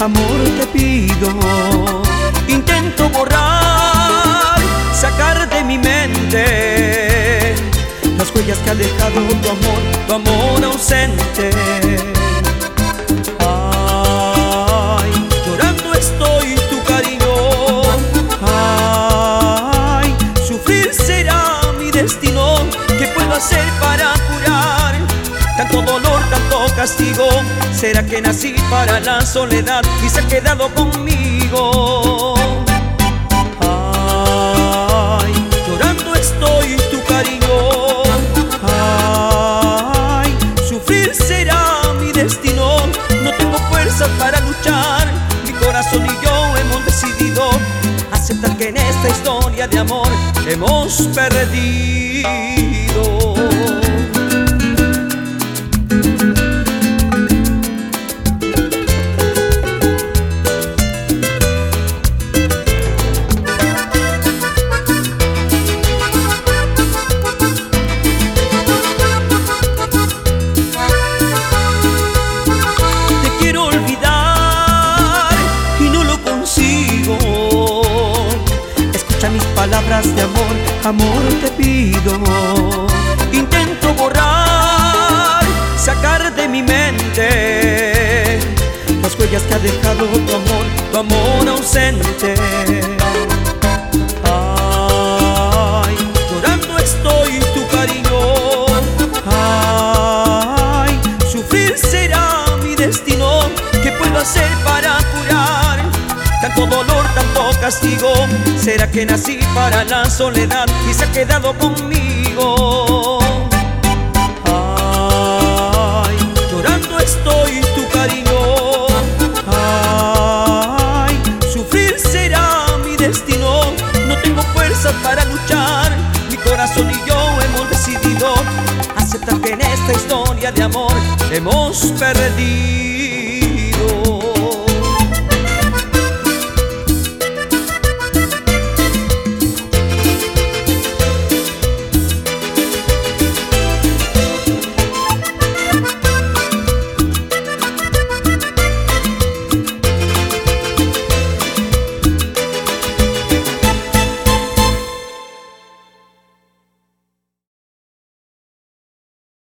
amor te pido. Intento borrar, sacar de mi mente las huellas que ha dejado tu amor, tu amor ausente. Ay, llorando estoy tu cariño. Ay, sufrir será mi destino. ¿Qué puedo hacer para tanto dolor, tanto castigo? ¿Será que nací para la soledad y se ha quedado conmigo? Ay, llorando estoy tu cariño. Ay, sufrir será mi destino. No tengo fuerzas para luchar. Mi corazón y yo hemos decidido aceptar que en esta historia de amor hemos perdido. Palabras de amor, amor te pido. Intento borrar, sacar de mi mente las huellas que ha dejado tu amor, tu amor ausente. Tanto dolor, tanto castigo? ¿Será que nací para la soledad y se ha quedado conmigo? Ay, llorando estoy tu cariño. Ay, sufrir será mi destino. No tengo fuerzas para luchar. Mi corazón y yo hemos decidido aceptar que en esta historia de amor hemos perdido.